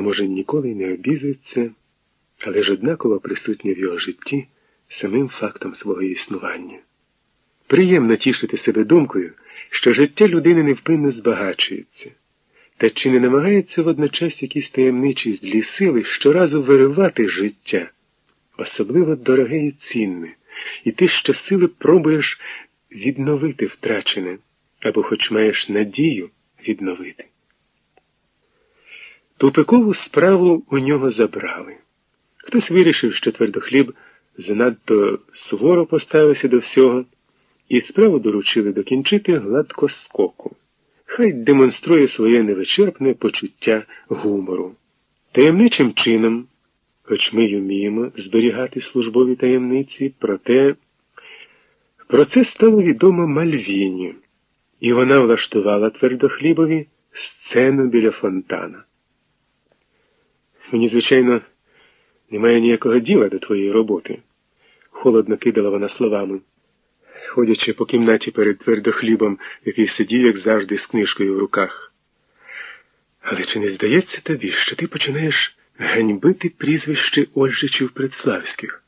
яка, може, ніколи не обізується, але ж однаково присутня в його житті самим фактом свого існування. Приємно тішити себе думкою, що життя людини невпинно збагачується, та чи не намагається водночас якісь таємничі злі сили щоразу виривати життя, особливо дороге і цінне, і ти щосили пробуєш відновити втрачене, або хоч маєш надію відновити. Тупикову справу у нього забрали. Хтось вирішив, що твердохліб занадто суворо поставився до всього, і справу доручили докінчити гладкоскоку. Хай демонструє своє невичерпне почуття гумору. Таємничим чином, хоч ми й вміємо зберігати службові таємниці, проте про це стало відомо Мальвіні, і вона влаштувала твердохлібові сцену біля фонтана. Мені, звичайно, немає ніякого діла до твоєї роботи, холодно кидала вона словами, ходячи по кімнаті перед твердохлібом, який сидів, як завжди, з книжкою в руках. Але чи не здається тобі, що ти починаєш ганьбити прізвище Ольжичів Предславських?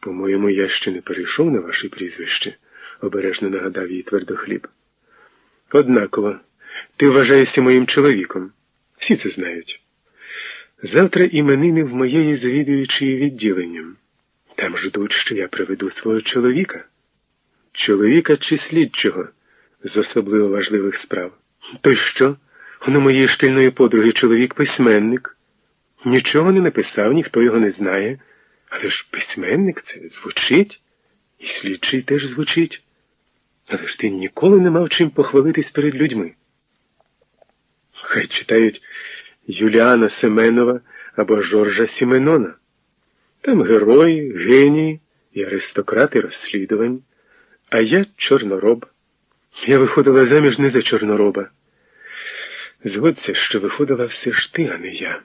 По-моєму, я ще не перейшов на ваше прізвище, обережно нагадав їй твердохліб. Однаково, ти вважаєшся моїм чоловіком. Всі це знають. Завтра іменини в моєї завідуючої відділенням. Там ждуть, що я приведу свого чоловіка. Чоловіка чи слідчого з особливо важливих справ. То й що? У моєї шкільної подруги чоловік письменник. Нічого не написав, ніхто його не знає. Але ж письменник це звучить, і слідчий теж звучить. Але ж ти ніколи не мав чим похвалитись перед людьми. Хай читають. Юліана Семенова або Жоржа Сіменона. Там герої, генії і аристократи розслідувань, а я чорнороб. Я виходила заміж не за чорнороба. Згодься, що виходила все ж ти, а не я.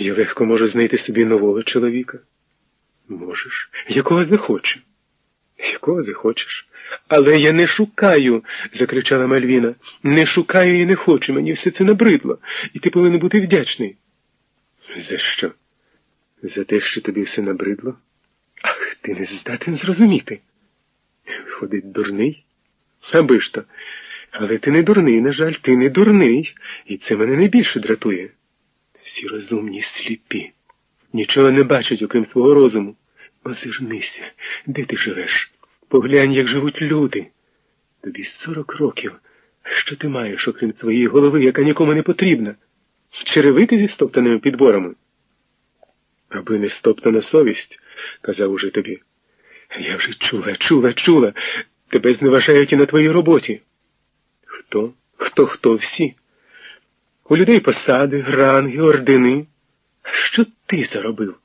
Я легко можу знайти собі нового чоловіка. Можеш, якого захочу. Якого захочеш? Але я не шукаю, закричала Мальвіна. Не шукаю і не хочу. Мені все це набридло, і ти повинен бути вдячний. За що? За те, що тобі все набридло? Ах, ти не здатен зрозуміти. Виходить, дурний? Аби ж то. Але ти не дурний, на жаль, ти не дурний, і це мене найбільше дратує. Всі розумні сліпі. Нічого не бачать, окрім свого розуму. Озирнися, де ти живеш? Поглянь, як живуть люди. Тобі сорок років. Що ти маєш, окрім своєї голови, яка нікому не потрібна? Черевики зі стоптаними підборами? Аби не стоптана совість, казав уже тобі. Я вже чула, чула, чула. Тебе зневажають і на твоїй роботі. Хто? Хто, хто всі? У людей посади, ранги, ордени. Що ти заробив?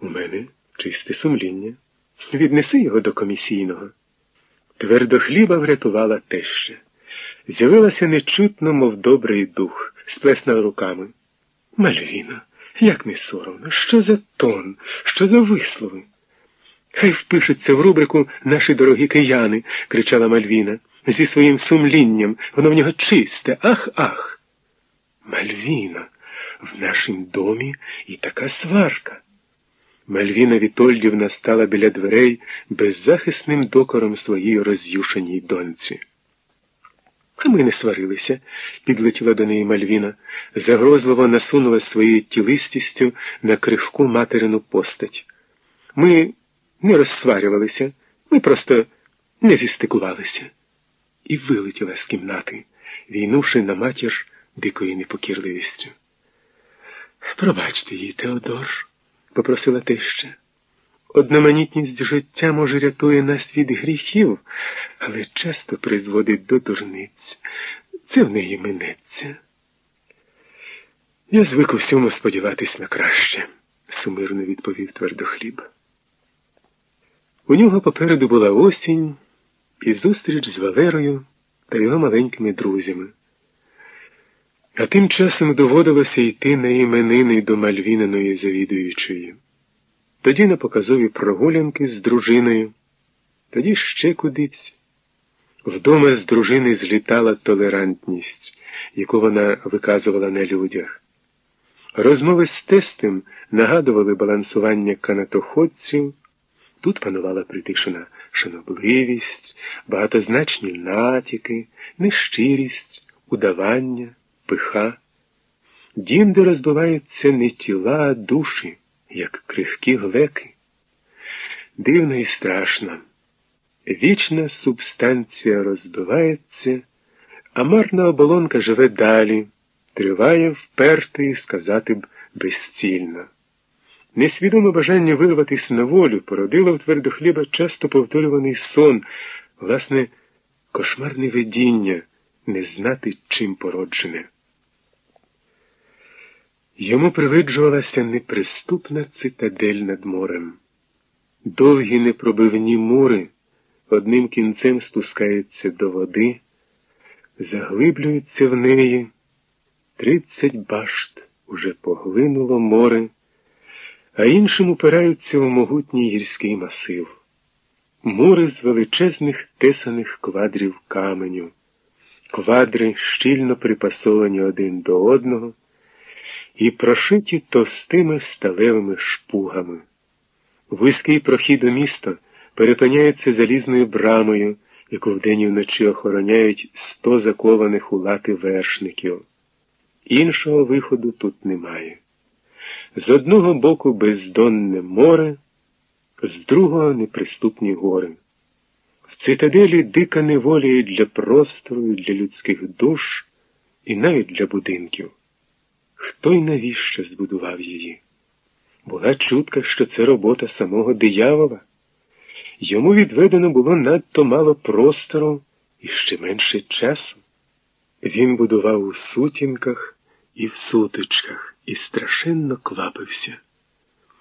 У мене чисте сумління. Віднеси його до комісійного. Твердо хліба врятувала теща. З'явилася нечутно, мов добрий дух, сплесна руками. Мальвіно, як не соромно, що за тон, що за вислови? Хай впишуться в рубрику наші дорогі кияни, кричала Мальвіна, зі своїм сумлінням, воно в нього чисте, ах, ах. Мальвіно, в нашім домі і така сварка. Мальвіна Вітольдівна стала біля дверей беззахисним докором своїй роз'юшеній доньці. А ми не сварилися, підлетіла до неї Мальвіна, загрозливо насунула своєю тілистістю на кривку материну постать. Ми не розсварювалися, ми просто не зістикувалися. І вилетіла з кімнати, війнувши на матір дикою непокірливістю. Пробачте її, Теодор попросила теща. Одноманітність життя, може, рятує нас від гріхів, але часто призводить до дурниць. Це в неї минеться. Я звик у всьому сподіватись на краще, сумирно відповів твердохліб. У нього попереду була осінь і зустріч з Валерою та його маленькими друзями. А тим часом доводилося йти на іменини до Мальвіниної завідуючої. Тоді на показові прогулянки з дружиною, тоді ще кудись. Вдома з дружини злітала толерантність, яку вона виказувала на людях. Розмови з тестем нагадували балансування канатоходців. Тут панувала притишена шанобливість, багатозначні натяки, нещирість, удавання, пиха. Дім, де розбиваються не тіла, а душі, як крихкі глеки. Дивно і страшно. Вічна субстанція розбивається, а марна оболонка живе далі, триває впертий, сказати б, безцільно. Несвідоме бажання вирватися на волю породило в твердохліба часто повторюваний сон, власне, кошмарне видіння, не знати, чим породжене. Йому привиджувалася неприступна цитадель над морем. Довгі непробивні мури одним кінцем спускаються до води, заглиблюються в неї. Тридцять башт уже поглинуло море, а іншим упираються в могутній гірський масив. Мури з величезних тесаних квадрів каменю, квадри щільно припасовані один до одного і прошиті товстими сталевими шпугами. Вузький прохід у місто перепиняється залізною брамою, яку вдень і вночі охороняють сто закованих у лати вершників. Іншого виходу тут немає. З одного боку бездонне море, з другого неприступні гори. В цитаделі дика неволі для простору, для людських душ і навіть для будинків. Хто й навіщо збудував її? Була чутка, що це робота самого диявола. Йому відведено було надто мало простору і ще менше часу. Він будував у сутінках і в сутичках і страшенно квапився.